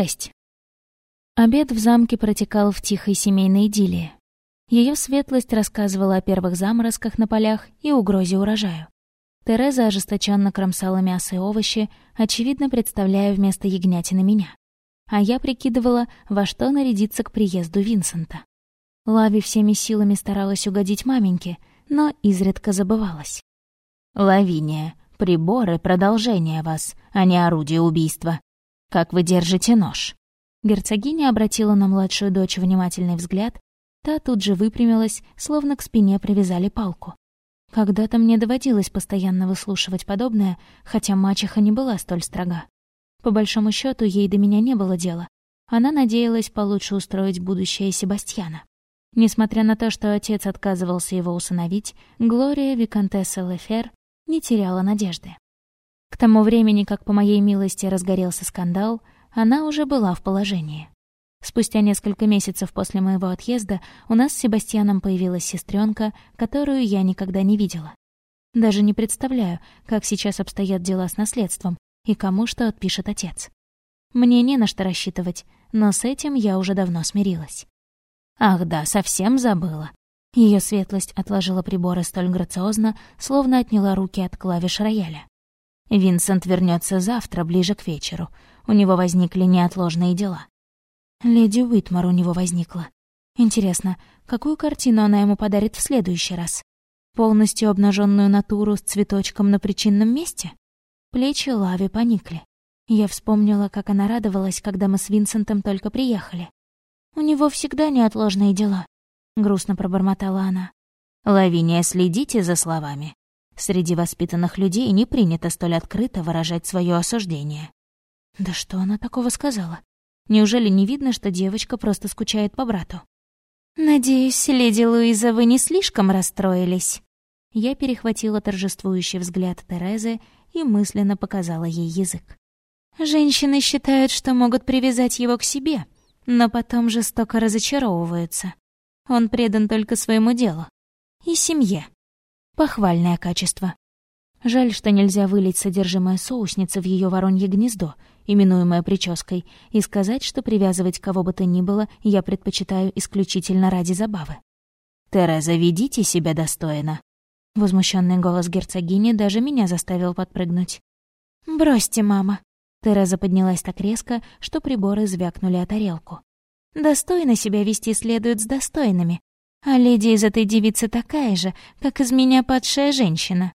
6. Обед в замке протекал в тихой семейной идиллии. Ее светлость рассказывала о первых заморозках на полях и угрозе урожаю. Тереза ожесточенно кромсала мясо и овощи, очевидно представляя вместо ягнятины меня. А я прикидывала, во что нарядиться к приезду Винсента. Лави всеми силами старалась угодить маменьке, но изредка забывалась. «Лавиния, приборы — продолжение вас, а не орудие убийства. Как вы держите нож?» Герцогиня обратила на младшую дочь внимательный взгляд, та тут же выпрямилась, словно к спине привязали палку. Когда-то мне доводилось постоянно выслушивать подобное, хотя мачеха не была столь строга. По большому счету ей до меня не было дела. Она надеялась получше устроить будущее Себастьяна. Несмотря на то, что отец отказывался его усыновить, Глория Викантесса Лефер не теряла надежды. К тому времени, как по моей милости разгорелся скандал, она уже была в положении. Спустя несколько месяцев после моего отъезда у нас с Себастьяном появилась сестренка, которую я никогда не видела. Даже не представляю, как сейчас обстоят дела с наследством и кому что отпишет отец. Мне не на что рассчитывать, но с этим я уже давно смирилась. Ах да, совсем забыла. Ее светлость отложила приборы столь грациозно, словно отняла руки от клавиш рояля. Винсент вернется завтра, ближе к вечеру. У него возникли неотложные дела. Леди Уитмар у него возникла. Интересно, какую картину она ему подарит в следующий раз? Полностью обнаженную натуру с цветочком на причинном месте? Плечи Лави поникли. Я вспомнила, как она радовалась, когда мы с Винсентом только приехали. «У него всегда неотложные дела», — грустно пробормотала она. «Лавиния, следите за словами. Среди воспитанных людей не принято столь открыто выражать свое осуждение. Да что она такого сказала? Неужели не видно, что девочка просто скучает по брату? «Надеюсь, леди Луиза, вы не слишком расстроились?» Я перехватила торжествующий взгляд Терезы и мысленно показала ей язык. «Женщины считают, что могут привязать его к себе, но потом жестоко разочаровываются. Он предан только своему делу и семье. Похвальное качество. Жаль, что нельзя вылить содержимое соусницы в ее воронье гнездо, именуемое прической, и сказать, что привязывать кого бы то ни было я предпочитаю исключительно ради забавы. «Тереза, ведите себя достойно». Возмущенный голос герцогини даже меня заставил подпрыгнуть. «Бросьте, мама». Тереза поднялась так резко, что приборы звякнули о тарелку. «Достойно себя вести следует с достойными, а леди из этой девицы такая же, как из меня падшая женщина.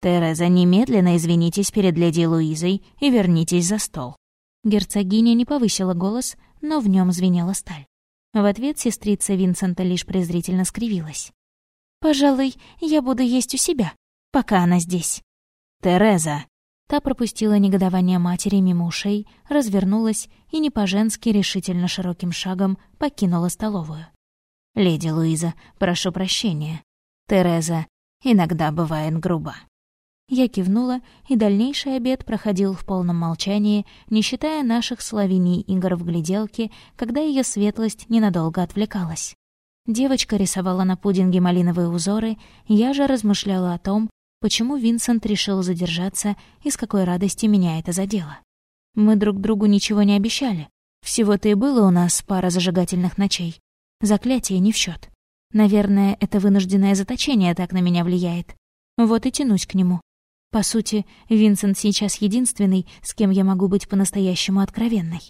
Тереза, немедленно извинитесь перед леди Луизой и вернитесь за стол. Герцогиня не повысила голос, но в нем звенела сталь. В ответ сестрица Винсента лишь презрительно скривилась. «Пожалуй, я буду есть у себя, пока она здесь». «Тереза!» Та пропустила негодование матери мимо ушей, развернулась и не по-женски решительно широким шагом покинула столовую. «Леди Луиза, прошу прощения. Тереза иногда бывает груба». Я кивнула, и дальнейший обед проходил в полном молчании, не считая наших славяний игр в гляделке, когда ее светлость ненадолго отвлекалась. Девочка рисовала на пудинге малиновые узоры, я же размышляла о том, почему Винсент решил задержаться и с какой радости меня это задело. Мы друг другу ничего не обещали. Всего-то и было у нас пара зажигательных ночей. Заклятие не в счет. Наверное, это вынужденное заточение так на меня влияет. Вот и тянусь к нему. По сути, Винсент сейчас единственный, с кем я могу быть по-настоящему откровенной.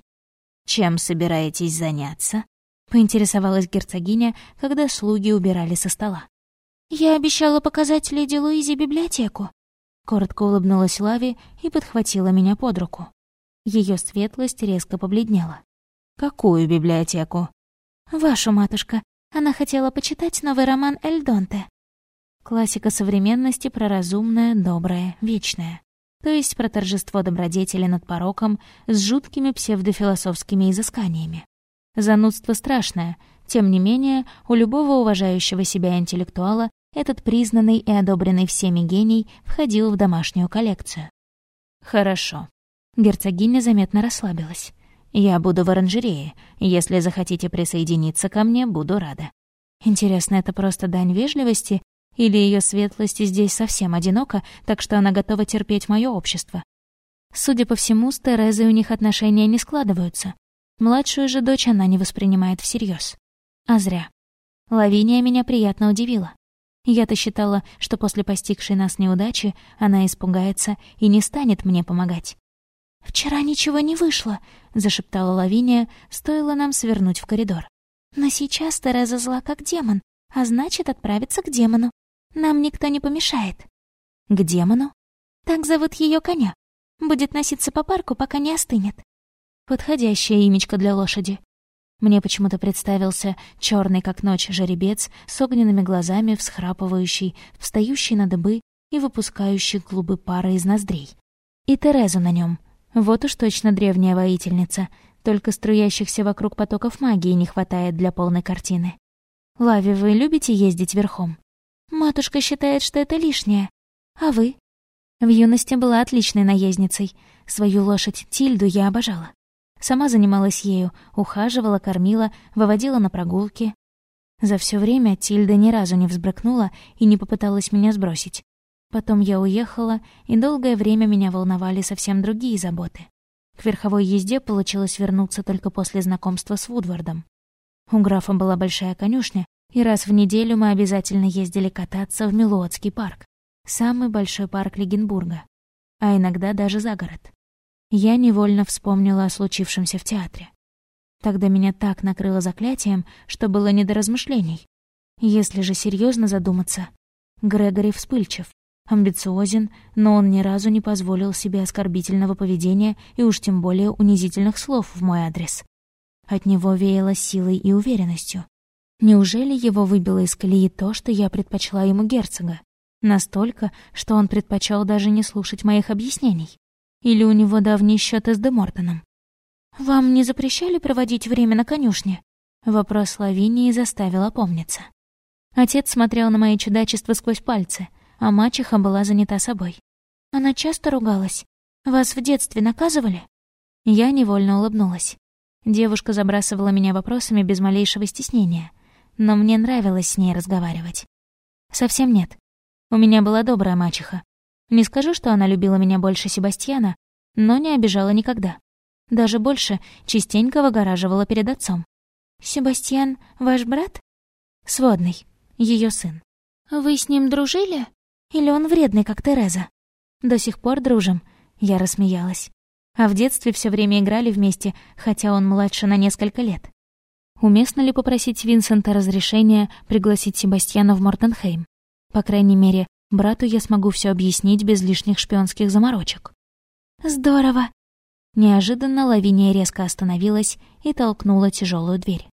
«Чем собираетесь заняться?» — поинтересовалась герцогиня, когда слуги убирали со стола. «Я обещала показать леди Луизе библиотеку». Коротко улыбнулась Лави и подхватила меня под руку. Ее светлость резко побледнела. «Какую библиотеку?» «Вашу матушка. Она хотела почитать новый роман Эльдонте». Классика современности про разумное, доброе, вечное. То есть про торжество добродетели над пороком с жуткими псевдофилософскими изысканиями. Занудство страшное, тем не менее, у любого уважающего себя интеллектуала этот признанный и одобренный всеми гений входил в домашнюю коллекцию. «Хорошо». Герцогиня заметно расслабилась. Я буду в оранжерее. Если захотите присоединиться ко мне, буду рада. Интересно, это просто дань вежливости? Или ее светлость здесь совсем одинока, так что она готова терпеть мое общество? Судя по всему, с Терезой у них отношения не складываются. Младшую же дочь она не воспринимает всерьез. А зря. Лавиния меня приятно удивила. Я-то считала, что после постигшей нас неудачи она испугается и не станет мне помогать. «Вчера ничего не вышло», — зашептала Лавиния, стоило нам свернуть в коридор. «Но сейчас Тереза зла как демон, а значит, отправиться к демону. Нам никто не помешает». «К демону?» «Так зовут ее коня. Будет носиться по парку, пока не остынет». Подходящее имечко для лошади. Мне почему-то представился черный как ночь жеребец с огненными глазами, всхрапывающий, встающий на дыбы и выпускающий клубы пара из ноздрей. И Терезу на нем. Вот уж точно древняя воительница, только струящихся вокруг потоков магии не хватает для полной картины. «Лави, вы любите ездить верхом?» «Матушка считает, что это лишнее. А вы?» В юности была отличной наездницей. Свою лошадь Тильду я обожала. Сама занималась ею, ухаживала, кормила, выводила на прогулки. За все время Тильда ни разу не взбрыкнула и не попыталась меня сбросить. Потом я уехала, и долгое время меня волновали совсем другие заботы. К верховой езде получилось вернуться только после знакомства с Вудвардом. У графа была большая конюшня, и раз в неделю мы обязательно ездили кататься в Милуотский парк, самый большой парк Легенбурга, а иногда даже за город я невольно вспомнила о случившемся в театре. Тогда меня так накрыло заклятием, что было не до размышлений. Если же серьезно задуматься, Грегори вспыльчив, амбициозен, но он ни разу не позволил себе оскорбительного поведения и уж тем более унизительных слов в мой адрес. От него веяло силой и уверенностью. Неужели его выбило из колеи то, что я предпочла ему герцога? Настолько, что он предпочел даже не слушать моих объяснений. Или у него давний счеты с Демортоном? «Вам не запрещали проводить время на конюшне?» Вопрос Лавинии заставил опомниться. Отец смотрел на мои чудачества сквозь пальцы, а мачеха была занята собой. Она часто ругалась. «Вас в детстве наказывали?» Я невольно улыбнулась. Девушка забрасывала меня вопросами без малейшего стеснения, но мне нравилось с ней разговаривать. Совсем нет. У меня была добрая мачеха, не скажу, что она любила меня больше Себастьяна, но не обижала никогда. Даже больше частенько выгораживала перед отцом. «Себастьян ваш брат?» «Сводный, ее сын». «Вы с ним дружили? Или он вредный, как Тереза?» «До сих пор дружим», — я рассмеялась. А в детстве все время играли вместе, хотя он младше на несколько лет. Уместно ли попросить Винсента разрешения пригласить Себастьяна в Мортенхейм? По крайней мере, Брату я смогу все объяснить без лишних шпионских заморочек. Здорово. Неожиданно Лавиния резко остановилась и толкнула тяжелую дверь.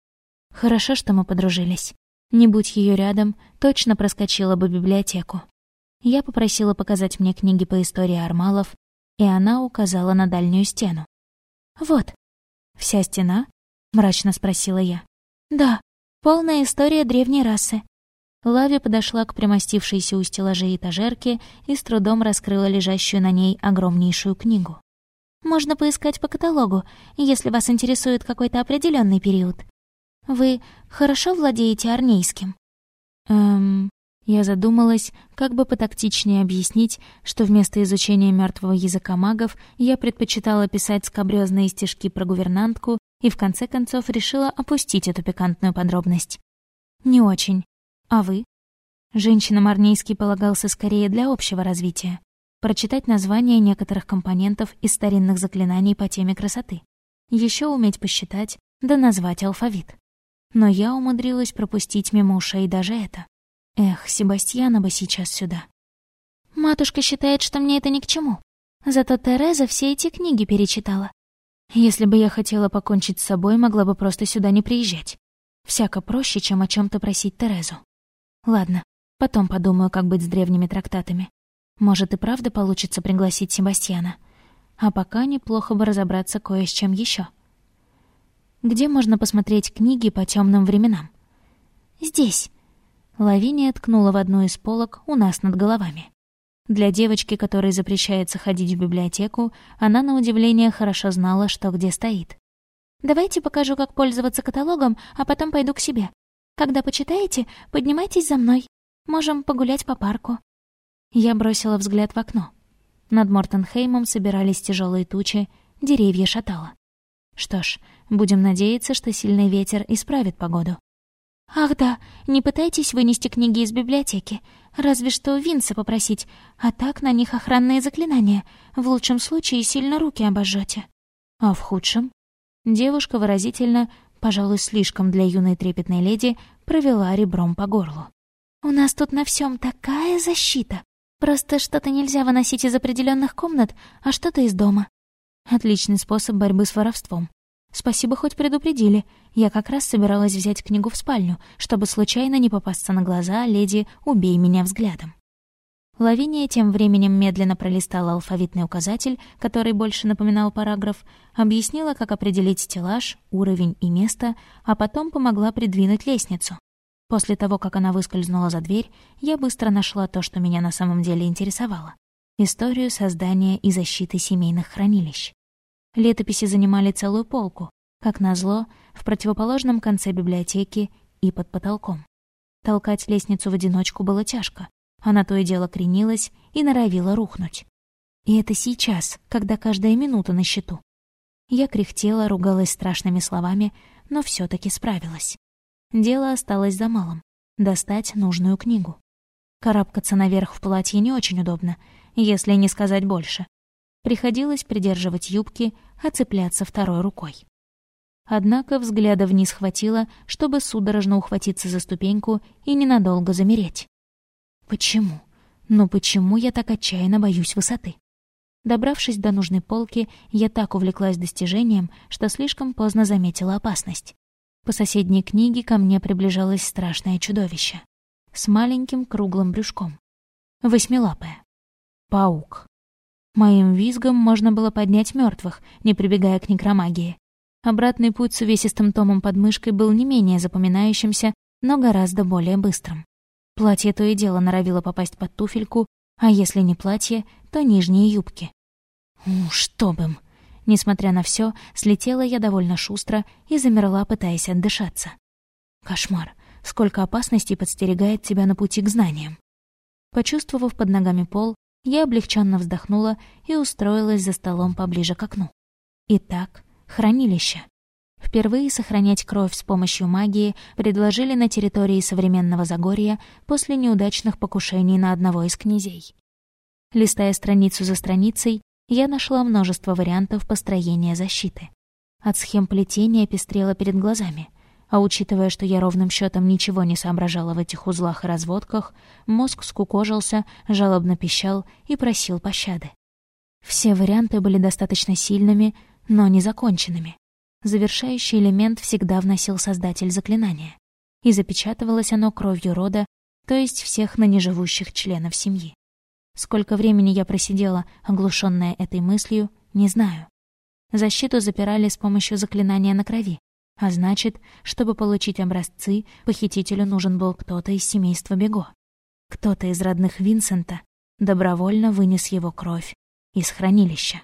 Хорошо, что мы подружились. Не будь ее рядом, точно проскочила бы библиотеку. Я попросила показать мне книги по истории Армалов, и она указала на дальнюю стену. «Вот». «Вся стена?» — мрачно спросила я. «Да, полная история древней расы. Лави подошла к примостившейся у стеллажей этажерке и с трудом раскрыла лежащую на ней огромнейшую книгу. «Можно поискать по каталогу, если вас интересует какой-то определенный период. Вы хорошо владеете арнейским?» «Эм...» Я задумалась, как бы потактичнее объяснить, что вместо изучения мертвого языка магов я предпочитала писать скобрёзные стишки про гувернантку и в конце концов решила опустить эту пикантную подробность. «Не очень. А вы? Женщинам армейский полагался скорее для общего развития. Прочитать названия некоторых компонентов из старинных заклинаний по теме красоты. Еще уметь посчитать, да назвать алфавит. Но я умудрилась пропустить мимо ушей даже это. Эх, Себастьяна бы сейчас сюда. Матушка считает, что мне это ни к чему. Зато Тереза все эти книги перечитала. Если бы я хотела покончить с собой, могла бы просто сюда не приезжать. Всяко проще, чем о чем то просить Терезу. Ладно, потом подумаю, как быть с древними трактатами. Может, и правда получится пригласить Себастьяна. А пока неплохо бы разобраться кое с чем еще. Где можно посмотреть книги по темным временам? Здесь. Лавиния ткнула в одну из полок у нас над головами. Для девочки, которой запрещается ходить в библиотеку, она, на удивление, хорошо знала, что где стоит. «Давайте покажу, как пользоваться каталогом, а потом пойду к себе. Когда почитаете, поднимайтесь за мной. Можем погулять по парку». Я бросила взгляд в окно. Над Мортенхеймом собирались тяжелые тучи, деревья шатало. Что ж, будем надеяться, что сильный ветер исправит погоду. «Ах да, не пытайтесь вынести книги из библиотеки. Разве что Винса попросить, а так на них охранные заклинания. В лучшем случае сильно руки обожжете. А в худшем? Девушка выразительно, пожалуй, слишком для юной трепетной леди, провела ребром по горлу. «У нас тут на всем такая защита. Просто что-то нельзя выносить из определенных комнат, а что-то из дома». Отличный способ борьбы с воровством. Спасибо, хоть предупредили. Я как раз собиралась взять книгу в спальню, чтобы случайно не попасться на глаза леди «Убей меня взглядом». Лавиния тем временем медленно пролистала алфавитный указатель, который больше напоминал параграф, объяснила, как определить стеллаж, уровень и место, а потом помогла придвинуть лестницу. После того, как она выскользнула за дверь, я быстро нашла то, что меня на самом деле интересовало — историю создания и защиты семейных хранилищ. Летописи занимали целую полку, как назло, в противоположном конце библиотеки и под потолком. Толкать лестницу в одиночку было тяжко. Она то и дело кренилась и норовила рухнуть. И это сейчас, когда каждая минута на счету. Я кряхтела, ругалась страшными словами, но все таки справилась. Дело осталось за малым — достать нужную книгу. Карабкаться наверх в платье не очень удобно, если не сказать больше. Приходилось придерживать юбки, а цепляться второй рукой. Однако взгляда вниз хватило, чтобы судорожно ухватиться за ступеньку и ненадолго замереть. Почему? Ну почему я так отчаянно боюсь высоты? Добравшись до нужной полки, я так увлеклась достижением, что слишком поздно заметила опасность. По соседней книге ко мне приближалось страшное чудовище. С маленьким круглым брюшком. Восьмилапое. Паук. Моим визгом можно было поднять мертвых, не прибегая к некромагии. Обратный путь с увесистым томом под мышкой был не менее запоминающимся, но гораздо более быстрым. Платье то и дело норовило попасть под туфельку, а если не платье, то нижние юбки. У, чтоб им! Несмотря на все, слетела я довольно шустро и замерла, пытаясь отдышаться. Кошмар! Сколько опасностей подстерегает тебя на пути к знаниям. Почувствовав под ногами пол, я облегченно вздохнула и устроилась за столом поближе к окну. Итак, хранилище. Впервые сохранять кровь с помощью магии предложили на территории современного Загорья после неудачных покушений на одного из князей. Листая страницу за страницей, я нашла множество вариантов построения защиты. От схем плетения пестрело перед глазами — а учитывая, что я ровным счетом ничего не соображала в этих узлах и разводках, мозг скукожился, жалобно пищал и просил пощады. Все варианты были достаточно сильными, но не законченными. Завершающий элемент всегда вносил создатель заклинания. И запечатывалось оно кровью рода, то есть всех ныне живущих членов семьи. Сколько времени я просидела, оглушенная этой мыслью, не знаю. Защиту запирали с помощью заклинания на крови, а значит, чтобы получить образцы, похитителю нужен был кто-то из семейства Бего. Кто-то из родных Винсента добровольно вынес его кровь из хранилища.